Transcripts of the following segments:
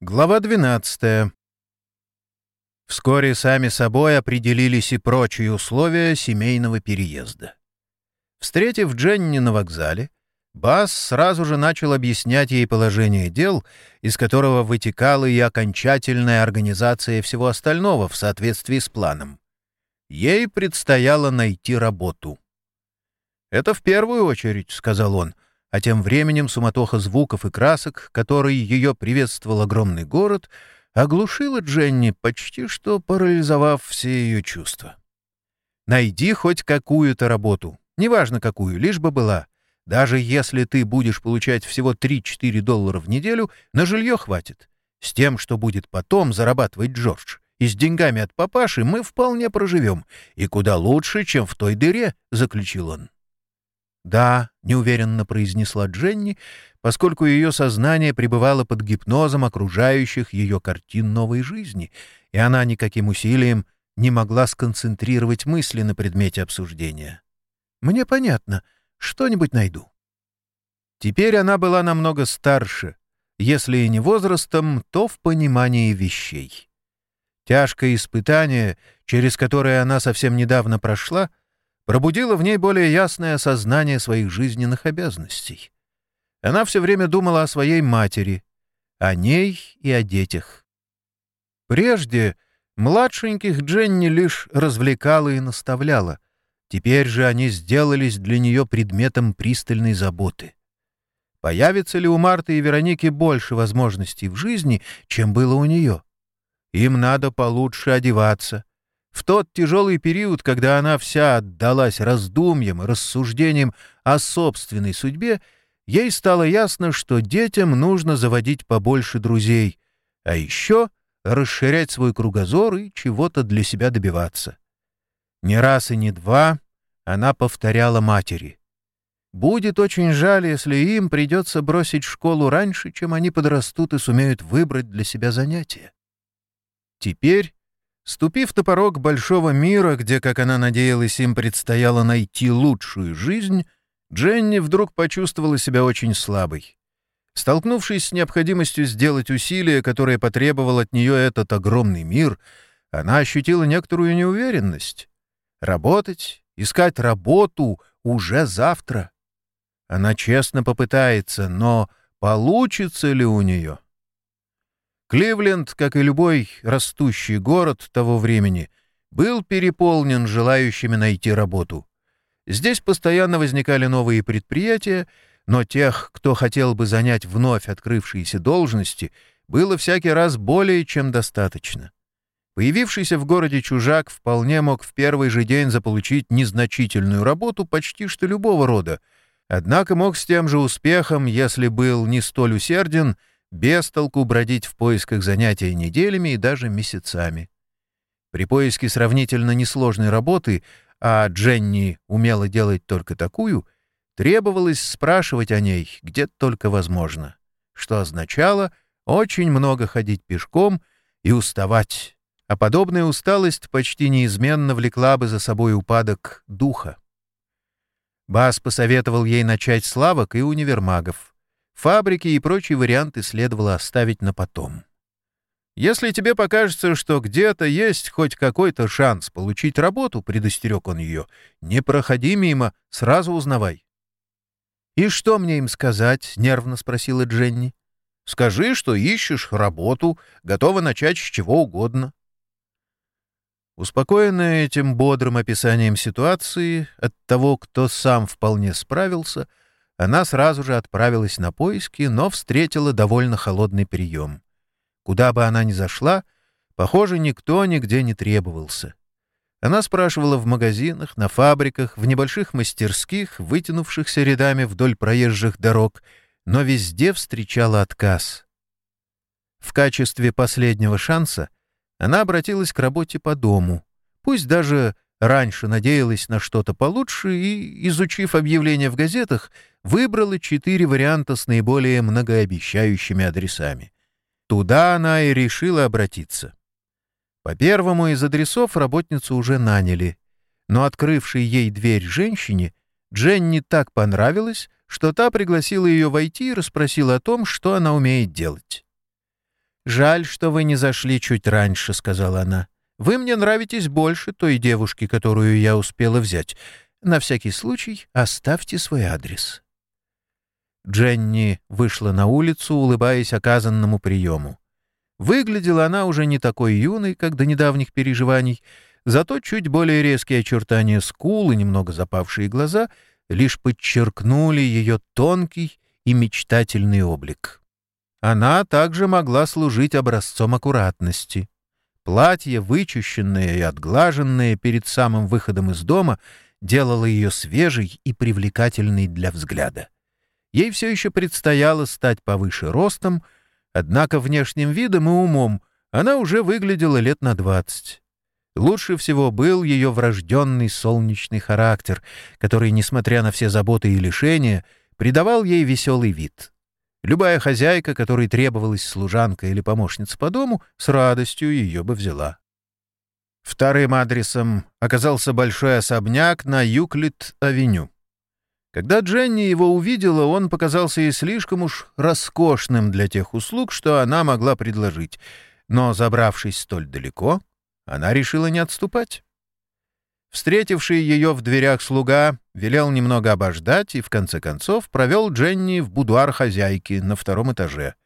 Глава 12. Вскоре сами собой определились и прочие условия семейного переезда. Встретив Дженни на вокзале, Бас сразу же начал объяснять ей положение дел, из которого вытекала и окончательная организация всего остального в соответствии с планом. Ей предстояло найти работу. «Это в первую очередь», — сказал он, — а тем временем суматоха звуков и красок, которой ее приветствовал огромный город, оглушила Дженни, почти что парализовав все ее чувства. «Найди хоть какую-то работу, неважно какую, лишь бы была. Даже если ты будешь получать всего 3-4 доллара в неделю, на жилье хватит. С тем, что будет потом зарабатывать Джордж. И с деньгами от папаши мы вполне проживем. И куда лучше, чем в той дыре», — заключил он. «Да», — неуверенно произнесла Дженни, поскольку ее сознание пребывало под гипнозом окружающих ее картин новой жизни, и она никаким усилием не могла сконцентрировать мысли на предмете обсуждения. «Мне понятно. Что-нибудь найду». Теперь она была намного старше, если и не возрастом, то в понимании вещей. Тяжкое испытание, через которое она совсем недавно прошла, пробудило в ней более ясное осознание своих жизненных обязанностей. Она все время думала о своей матери, о ней и о детях. Прежде младшеньких Дженни лишь развлекала и наставляла, теперь же они сделались для нее предметом пристальной заботы. Появится ли у Марты и Вероники больше возможностей в жизни, чем было у нее? Им надо получше одеваться, в тот тяжелый период, когда она вся отдалась раздумьям и рассуждениям о собственной судьбе, ей стало ясно, что детям нужно заводить побольше друзей, а еще расширять свой кругозор и чего-то для себя добиваться. Не раз и не два она повторяла матери. Будет очень жаль, если им придется бросить школу раньше, чем они подрастут и сумеют выбрать для себя занятия. Теперь Ступив на порог большого мира, где, как она надеялась, им предстояло найти лучшую жизнь, Дженни вдруг почувствовала себя очень слабой. Столкнувшись с необходимостью сделать усилия, которые потребовал от нее этот огромный мир, она ощутила некоторую неуверенность. Работать, искать работу уже завтра. Она честно попытается, но получится ли у нее? Кливленд, как и любой растущий город того времени, был переполнен желающими найти работу. Здесь постоянно возникали новые предприятия, но тех, кто хотел бы занять вновь открывшиеся должности, было всякий раз более чем достаточно. Появившийся в городе чужак вполне мог в первый же день заполучить незначительную работу почти что любого рода, однако мог с тем же успехом, если был не столь усерден, без толку бродить в поисках занятий неделями и даже месяцами. При поиске сравнительно несложной работы, а Дженни умела делать только такую, требовалось спрашивать о ней где только возможно, что означало очень много ходить пешком и уставать, а подобная усталость почти неизменно влекла бы за собой упадок духа. Бас посоветовал ей начать с лавок и универмагов. Фабрики и прочие варианты следовало оставить на потом. «Если тебе покажется, что где-то есть хоть какой-то шанс получить работу», — предостерег он ее, — «не проходи мимо, сразу узнавай». «И что мне им сказать?» — нервно спросила Дженни. «Скажи, что ищешь работу, готова начать с чего угодно». Успокоенная этим бодрым описанием ситуации от того, кто сам вполне справился, — она сразу же отправилась на поиски, но встретила довольно холодный прием. Куда бы она ни зашла, похоже, никто нигде не требовался. Она спрашивала в магазинах, на фабриках, в небольших мастерских, вытянувшихся рядами вдоль проезжих дорог, но везде встречала отказ. В качестве последнего шанса она обратилась к работе по дому, пусть даже раньше надеялась на что-то получше и, изучив объявления в газетах, выбрала четыре варианта с наиболее многообещающими адресами. Туда она и решила обратиться. По первому из адресов работницу уже наняли, но открывшей ей дверь женщине Дженни так понравилось, что та пригласила ее войти и расспросила о том, что она умеет делать. «Жаль, что вы не зашли чуть раньше», — сказала она. «Вы мне нравитесь больше той девушки, которую я успела взять. На всякий случай оставьте свой адрес». Дженни вышла на улицу, улыбаясь оказанному приему. Выглядела она уже не такой юной, как до недавних переживаний, зато чуть более резкие очертания скул и немного запавшие глаза лишь подчеркнули ее тонкий и мечтательный облик. Она также могла служить образцом аккуратности. Платье, вычищенное и отглаженное перед самым выходом из дома, делало ее свежей и привлекательной для взгляда. Ей все еще предстояло стать повыше ростом, однако внешним видом и умом она уже выглядела лет на двадцать. Лучше всего был ее врожденный солнечный характер, который, несмотря на все заботы и лишения, придавал ей веселый вид. Любая хозяйка, которой требовалась служанка или помощница по дому, с радостью ее бы взяла. Вторым адресом оказался большой особняк на Юклит-авеню. Когда Дженни его увидела, он показался ей слишком уж роскошным для тех услуг, что она могла предложить. Но, забравшись столь далеко, она решила не отступать. Встретивший ее в дверях слуга велел немного обождать и, в конце концов, провел Дженни в будуар хозяйки на втором этаже.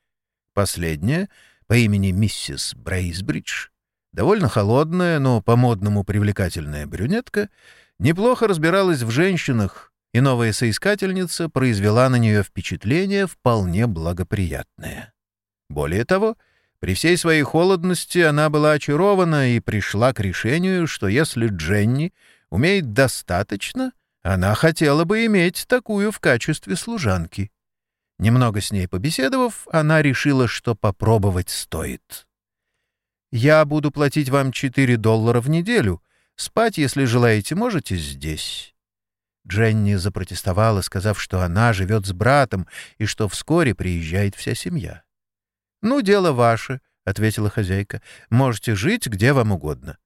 Последняя, по имени миссис Брейсбридж, довольно холодная, но по-модному привлекательная брюнетка, неплохо разбиралась в женщинах, и новая соискательница произвела на нее впечатление вполне благоприятное. Более того, — при всей своей холодности она была очарована и пришла к решению, что если Дженни умеет достаточно, она хотела бы иметь такую в качестве служанки. Немного с ней побеседовав, она решила, что попробовать стоит. «Я буду платить вам 4 доллара в неделю. Спать, если желаете, можете здесь». Дженни запротестовала, сказав, что она живет с братом и что вскоре приезжает вся семья. «Ну, дело ваше», — ответила хозяйка. «Можете жить где вам угодно.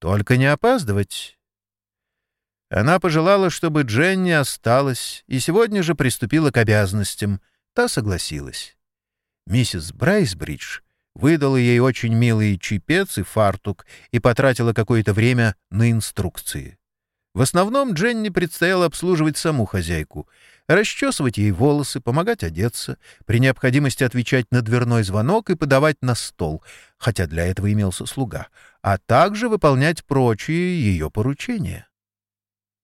Только не опаздывать». Она пожелала, чтобы Дженни осталась, и сегодня же приступила к обязанностям. Та согласилась. Миссис Брайсбридж выдала ей очень милый чипец и фартук и потратила какое-то время на инструкции. В основном Дженни предстояло обслуживать саму хозяйку — расчесывать ей волосы, помогать одеться, при необходимости отвечать на дверной звонок и подавать на стол, хотя для этого имелся слуга, а также выполнять прочие ее поручения.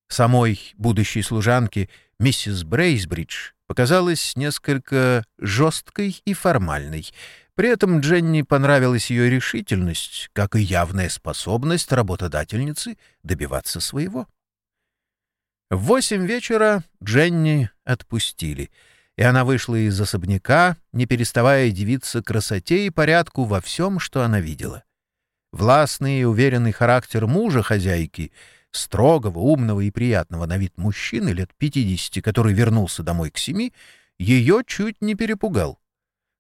Самой будущей служанке миссис Брейсбридж показалась несколько жесткой и формальной. При этом Дженни понравилась ее решительность, как и явная способность работодательницы добиваться своего. В восемь вечера Дженни отпустили, и она вышла из особняка, не переставая дивиться красоте и порядку во всем, что она видела. Властный и уверенный характер мужа хозяйки, строгого, умного и приятного на вид мужчины лет пятидесяти, который вернулся домой к семи, ее чуть не перепугал.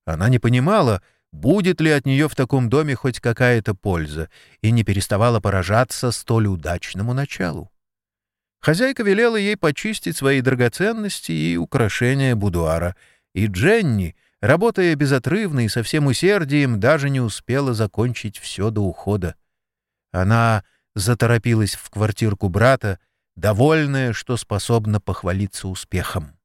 Она не понимала, будет ли от нее в таком доме хоть какая-то польза, и не переставала поражаться столь удачному началу. Хозяйка велела ей почистить свои драгоценности и украшения будуара, и Дженни, работая безотрывно и со всем усердием, даже не успела закончить все до ухода. Она заторопилась в квартирку брата, довольная, что способна похвалиться успехом.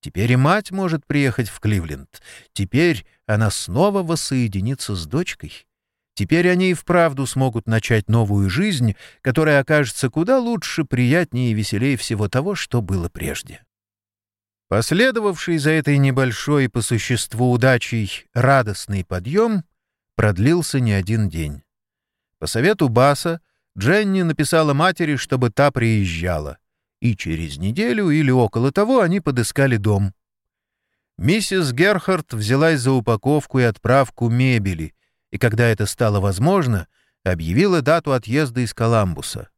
Теперь и мать может приехать в Кливленд. Теперь она снова воссоединится с дочкой. Теперь они и вправду смогут начать новую жизнь, которая окажется куда лучше, приятнее и веселее всего того, что было прежде. Последовавший за этой небольшой по существу удачей радостный подъем продлился не один день. По совету Баса Дженни написала матери, чтобы та приезжала, и через неделю или около того они подыскали дом. Миссис Герхард взялась за упаковку и отправку мебели — и когда это стало возможно, объявила дату отъезда из Коламбуса.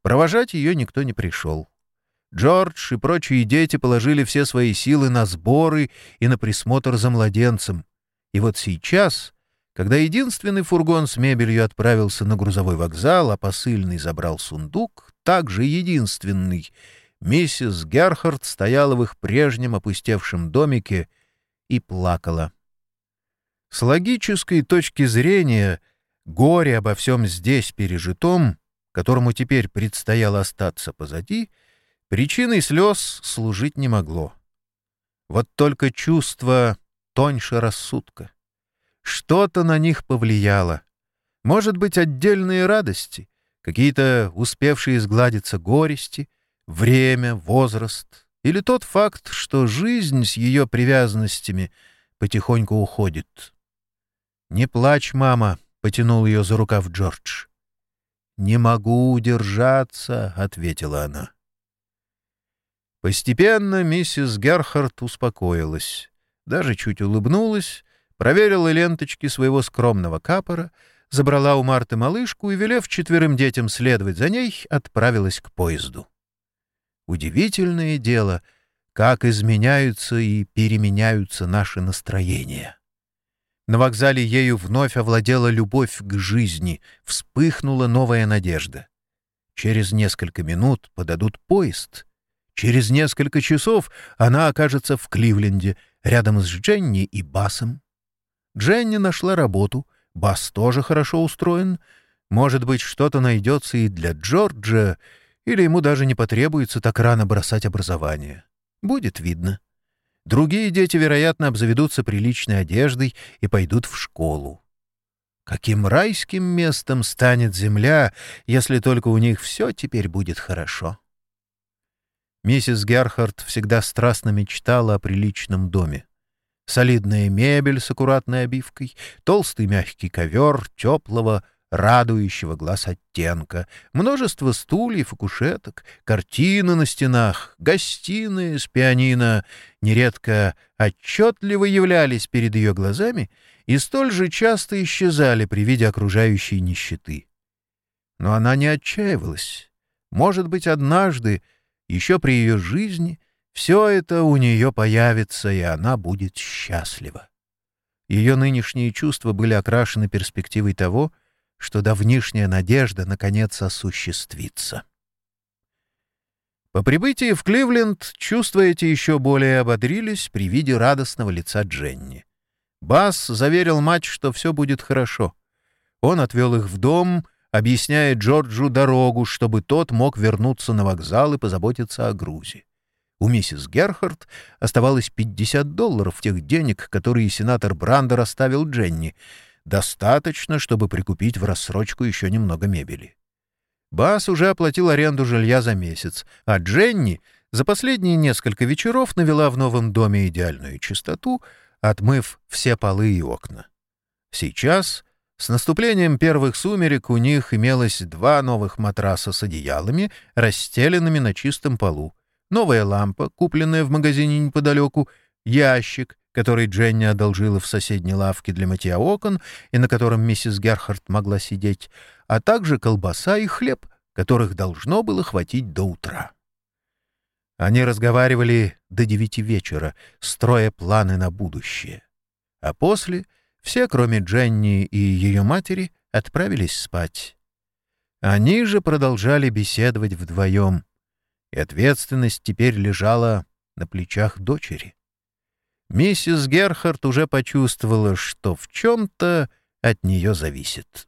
Провожать ее никто не пришел. Джордж и прочие дети положили все свои силы на сборы и на присмотр за младенцем. И вот сейчас, когда единственный фургон с мебелью отправился на грузовой вокзал, а посыльный забрал сундук, также единственный, миссис Герхард стояла в их прежнем опустевшем домике и плакала. С логической точки зрения, горе обо всем здесь пережитом, которому теперь предстояло остаться позади, причиной слез служить не могло. Вот только чувство тоньше рассудка. Что-то на них повлияло. Может быть, отдельные радости, какие-то успевшие сгладиться горести, время, возраст, или тот факт, что жизнь с ее привязанностями потихоньку уходит. «Не плачь, мама», — потянул ее за рукав Джордж. «Не могу удержаться», — ответила она. Постепенно миссис Герхард успокоилась, даже чуть улыбнулась, проверила ленточки своего скромного капора, забрала у Марты малышку и, велев четверым детям следовать за ней, отправилась к поезду. Удивительное дело, как изменяются и переменяются наши настроения. На вокзале ею вновь овладела любовь к жизни, вспыхнула новая надежда. Через несколько минут подадут поезд — Через несколько часов она окажется в Кливленде, рядом с Дженни и Басом. Дженни нашла работу, Бас тоже хорошо устроен. Может быть, что-то найдется и для Джорджа, или ему даже не потребуется так рано бросать образование. Будет видно. Другие дети, вероятно, обзаведутся приличной одеждой и пойдут в школу. Каким райским местом станет земля, если только у них все теперь будет хорошо. Миссис Герхард всегда страстно мечтала о приличном доме. Солидная мебель с аккуратной обивкой, толстый мягкий ковер, теплого, радующего глаз оттенка, множество стульев и кушеток, картины на стенах, гостиные с пианино нередко отчетливо являлись перед ее глазами и столь же часто исчезали при виде окружающей нищеты. Но она не отчаивалась. Может быть, однажды еще при ее жизни все это у нее появится, и она будет счастлива. Ее нынешние чувства были окрашены перспективой того, что давнишняя надежда наконец осуществится. По прибытии в Кливленд чувства эти еще более ободрились при виде радостного лица Дженни. Бас заверил мать, что все будет хорошо. Он отвел их в дом объясняя Джорджу дорогу, чтобы тот мог вернуться на вокзал и позаботиться о грузе. У миссис Герхард оставалось 50 долларов тех денег, которые сенатор Брандер оставил Дженни. Достаточно, чтобы прикупить в рассрочку еще немного мебели. Бас уже оплатил аренду жилья за месяц, а Дженни за последние несколько вечеров навела в новом доме идеальную чистоту, отмыв все полы и окна. Сейчас с наступлением первых сумерек у них имелось два новых матраса с одеялами, расстеленными на чистом полу, новая лампа, купленная в магазине неподалеку, ящик, который Дженни одолжила в соседней лавке для мытья окон и на котором миссис Герхард могла сидеть, а также колбаса и хлеб, которых должно было хватить до утра. Они разговаривали до девяти вечера, строя планы на будущее. А после — все, кроме Дженни и ее матери, отправились спать. Они же продолжали беседовать вдвоем, и ответственность теперь лежала на плечах дочери. Миссис Герхард уже почувствовала, что в чем-то от нее зависит.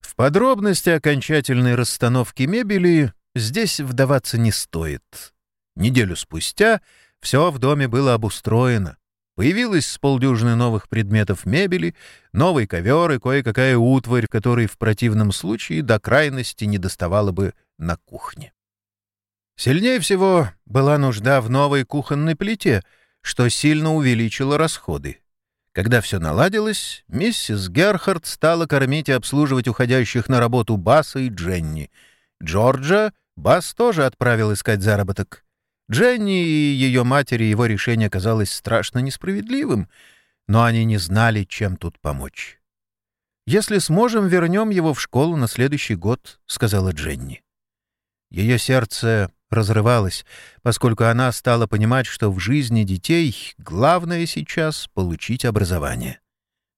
В подробности окончательной расстановки мебели здесь вдаваться не стоит. Неделю спустя все в доме было обустроено. Появилось с полдюжины новых предметов мебели, новый ковер и кое-какая утварь, которой в противном случае до крайности не доставала бы на кухне. Сильнее всего была нужда в новой кухонной плите, что сильно увеличило расходы. Когда все наладилось, миссис Герхард стала кормить и обслуживать уходящих на работу Баса и Дженни. Джорджа Бас тоже отправил искать заработок. Дженни и ее матери его решение казалось страшно несправедливым, но они не знали, чем тут помочь. «Если сможем, вернем его в школу на следующий год», — сказала Дженни. Ее сердце разрывалось, поскольку она стала понимать, что в жизни детей главное сейчас — получить образование.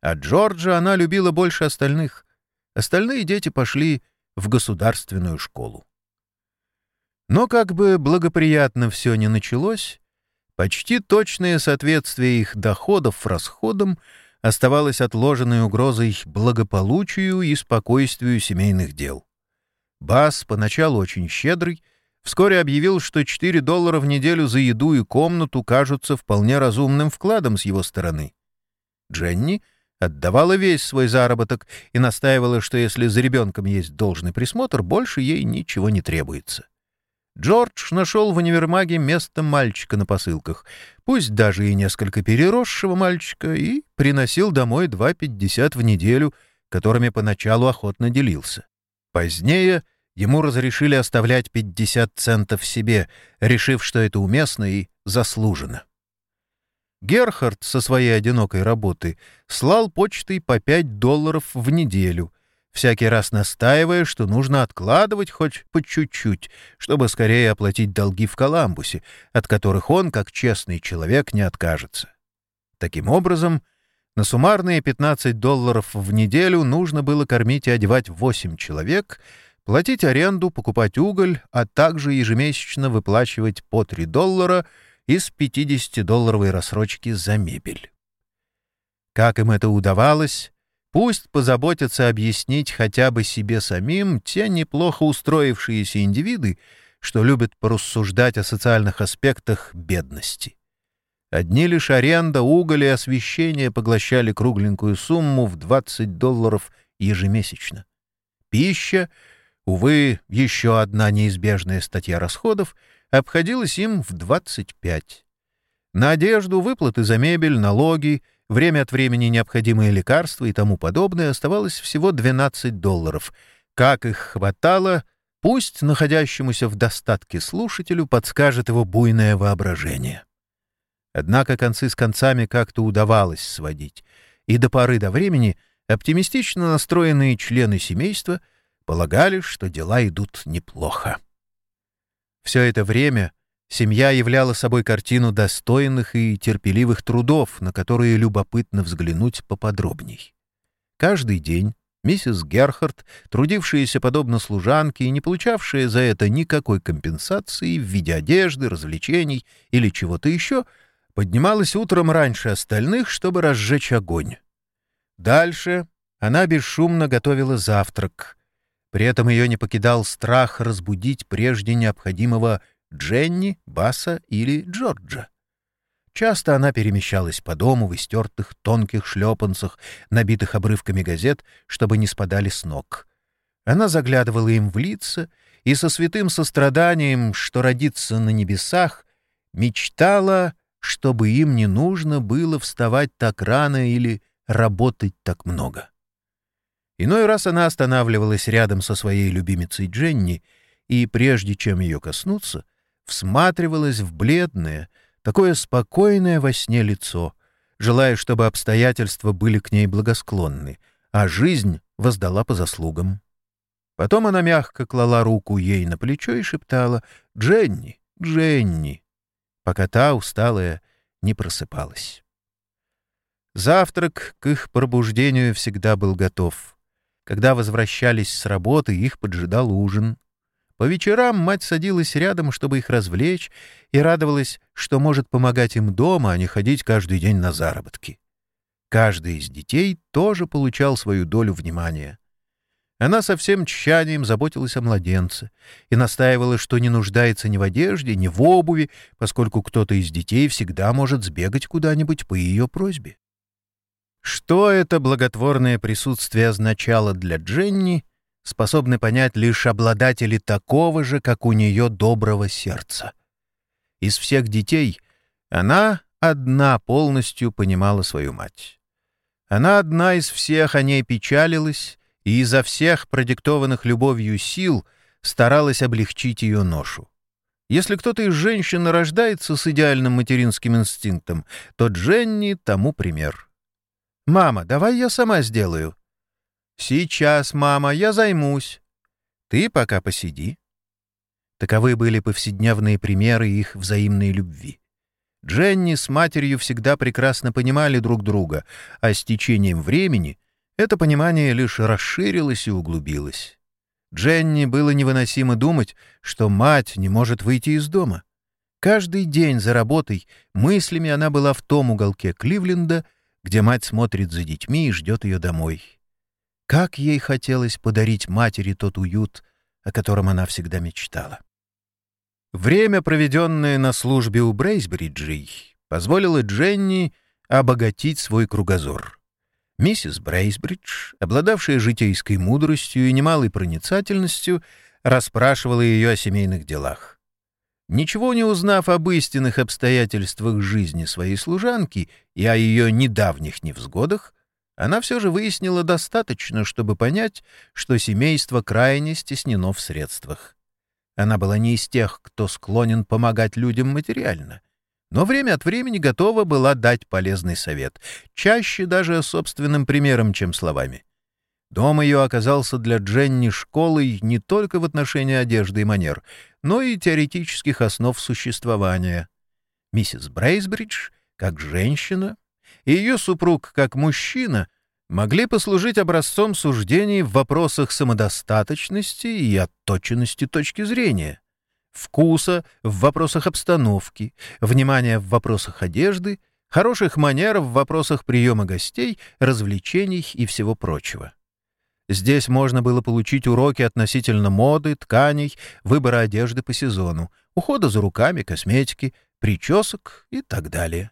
А Джорджа она любила больше остальных. Остальные дети пошли в государственную школу. Но как бы благоприятно все не началось, почти точное соответствие их доходов расходам оставалась отложенной угрозой благополучию и спокойствию семейных дел. Бас, поначалу очень щедрый, вскоре объявил, что 4 доллара в неделю за еду и комнату кажутся вполне разумным вкладом с его стороны. Дженни отдавала весь свой заработок и настаивала, что если за ребенком есть должный присмотр, больше ей ничего не требуется. Джордж нашел в универмаге место мальчика на посылках, пусть даже и несколько переросшего мальчика, и приносил домой 2,50 в неделю, которыми поначалу охотно делился. Позднее ему разрешили оставлять 50 центов себе, решив, что это уместно и заслуженно. Герхард со своей одинокой работы слал почтой по 5 долларов в неделю, всякий раз настаивая, что нужно откладывать хоть по чуть-чуть, чтобы скорее оплатить долги в Коламбусе, от которых он, как честный человек, не откажется. Таким образом, на суммарные 15 долларов в неделю нужно было кормить и одевать 8 человек, платить аренду, покупать уголь, а также ежемесячно выплачивать по 3 доллара — из 50-долларовой рассрочки за мебель. Как им это удавалось, пусть позаботятся объяснить хотя бы себе самим те неплохо устроившиеся индивиды, что любят порассуждать о социальных аспектах бедности. Одни лишь аренда, уголь и освещение поглощали кругленькую сумму в 20 долларов ежемесячно. Пища, увы, еще одна неизбежная статья расходов — обходилось им в 25. На одежду, выплаты за мебель, налоги, время от времени необходимые лекарства и тому подобное оставалось всего 12 долларов. Как их хватало, пусть находящемуся в достатке слушателю подскажет его буйное воображение. Однако концы с концами как-то удавалось сводить, и до поры до времени оптимистично настроенные члены семейства полагали, что дела идут неплохо. Все это время семья являла собой картину достойных и терпеливых трудов, на которые любопытно взглянуть поподробней. Каждый день миссис Герхард, трудившаяся подобно служанке и не получавшая за это никакой компенсации в виде одежды, развлечений или чего-то еще, поднималась утром раньше остальных, чтобы разжечь огонь. Дальше она бесшумно готовила завтрак — при этом ее не покидал страх разбудить прежде необходимого Дженни, Баса или Джорджа. Часто она перемещалась по дому в истертых тонких шлепанцах, набитых обрывками газет, чтобы не спадали с ног. Она заглядывала им в лица и со святым состраданием, что родится на небесах, мечтала, чтобы им не нужно было вставать так рано или работать так много. Иной раз она останавливалась рядом со своей любимицей Дженни и, прежде чем ее коснуться, всматривалась в бледное, такое спокойное во сне лицо, желая, чтобы обстоятельства были к ней благосклонны, а жизнь воздала по заслугам. Потом она мягко клала руку ей на плечо и шептала «Дженни, Дженни», пока та, усталая, не просыпалась. Завтрак к их пробуждению всегда был готов. Когда возвращались с работы, их поджидал ужин. По вечерам мать садилась рядом, чтобы их развлечь, и радовалась, что может помогать им дома, а не ходить каждый день на заработки. Каждый из детей тоже получал свою долю внимания. Она со всем тщанием заботилась о младенце и настаивала, что не нуждается ни в одежде, ни в обуви, поскольку кто-то из детей всегда может сбегать куда-нибудь по ее просьбе. Что это благотворное присутствие означало для Дженни, способны понять лишь обладатели такого же, как у нее, доброго сердца. Из всех детей она одна полностью понимала свою мать. Она одна из всех о ней печалилась и изо всех продиктованных любовью сил старалась облегчить ее ношу. Если кто-то из женщин рождается с идеальным материнским инстинктом, то Дженни тому пример — «Мама, давай я сама сделаю». «Сейчас, мама, я займусь». «Ты пока посиди». Таковы были повседневные примеры их взаимной любви. Дженни с матерью всегда прекрасно понимали друг друга, а с течением времени это понимание лишь расширилось и углубилось. Дженни было невыносимо думать, что мать не может выйти из дома. Каждый день за работой мыслями она была в том уголке Кливленда, где мать смотрит за детьми и ждет ее домой. Как ей хотелось подарить матери тот уют, о котором она всегда мечтала. Время, проведенное на службе у Брейсбриджей, позволило Дженни обогатить свой кругозор. Миссис Брейсбридж, обладавшая житейской мудростью и немалой проницательностью, расспрашивала ее о семейных делах. Ничего не узнав об истинных обстоятельствах жизни своей служанки и о ее недавних невзгодах, она все же выяснила достаточно, чтобы понять, что семейство крайне стеснено в средствах. Она была не из тех, кто склонен помогать людям материально, но время от времени готова была дать полезный совет, чаще даже собственным примером, чем словами. Дом ее оказался для Дженни школой не только в отношении одежды и манер, но и теоретических основ существования. Миссис Брейсбридж, как женщина, и ее супруг, как мужчина, могли послужить образцом суждений в вопросах самодостаточности и отточенности точки зрения, вкуса в вопросах обстановки, внимания в вопросах одежды, хороших манер в вопросах приема гостей, развлечений и всего прочего. Здесь можно было получить уроки относительно моды, тканей, выбора одежды по сезону, ухода за руками, косметики, причесок и так далее.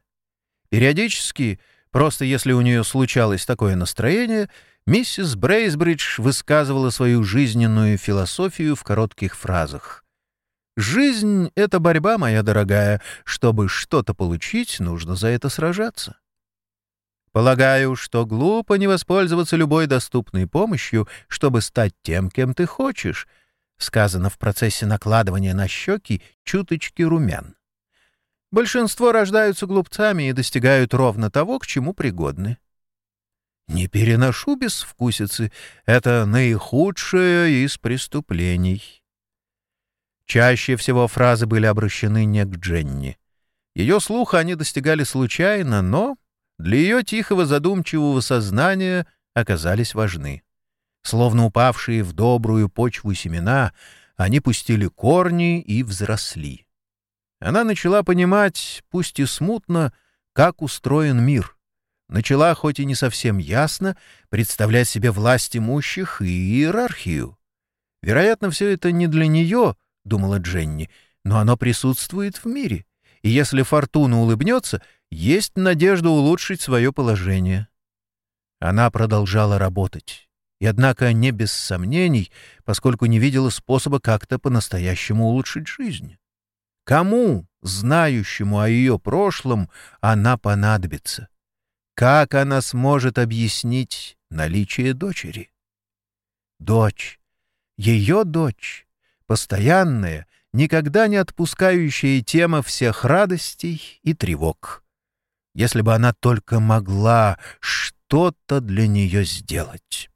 Периодически, просто если у нее случалось такое настроение, миссис Брейсбридж высказывала свою жизненную философию в коротких фразах. «Жизнь — это борьба, моя дорогая. Чтобы что-то получить, нужно за это сражаться». Полагаю, что глупо не воспользоваться любой доступной помощью, чтобы стать тем, кем ты хочешь, сказано в процессе накладывания на щеки чуточки румян. Большинство рождаются глупцами и достигают ровно того, к чему пригодны. Не переношу безвкусицы. Это наихудшее из преступлений. Чаще всего фразы были обращены не к Дженни. Ее слуха они достигали случайно, но для ее тихого задумчивого сознания оказались важны. Словно упавшие в добрую почву семена, они пустили корни и взросли. Она начала понимать, пусть и смутно, как устроен мир. Начала, хоть и не совсем ясно, представлять себе власть имущих и иерархию. Вероятно, все это не для нее, — думала Дженни, — но оно присутствует в мире. И если фортуна улыбнется, есть надежда улучшить свое положение. Она продолжала работать. И однако не без сомнений, поскольку не видела способа как-то по-настоящему улучшить жизнь. Кому, знающему о ее прошлом, она понадобится? Как она сможет объяснить наличие дочери? Дочь, ее дочь, постоянная, никогда не отпускающая тема всех радостей и тревог. Если бы она только могла что-то для нее сделать.